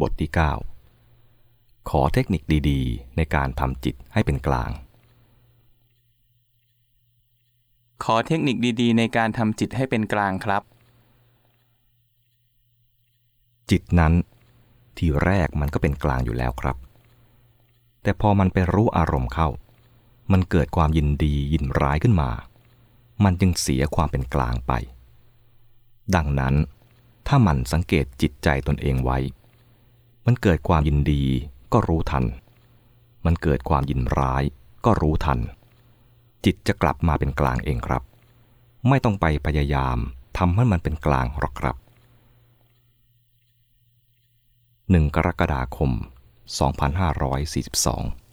บทที่ 9 ขอเทคนิคดีๆ ในการทำจิตให้เป็นกลาง ขอเทคนิคดีๆ ในการทำจิตให้เป็นกลางครับ จิตนั้น ที่แรกมันก็เป็นกลางอยู่แล้วครับ แต่พอมันไปรู้อารมณ์เข้า มันเกิดความยินดียินร้ายขึ้นมา มันจึงเสียความเป็นกลางไป ดังนั้นถ้ามันสังเกตจิตใจตนเองไว้ มันเกิดความยินดีก็รู้ทัน มันเกิดความยินร้ายก็รู้ทัน จิตจะกลับมาเป็นกลางเองครับ ไม่ต้องไปพยายามทำให้มันเป็นกลางหรอกครับ 1 กรกฎาคม 2542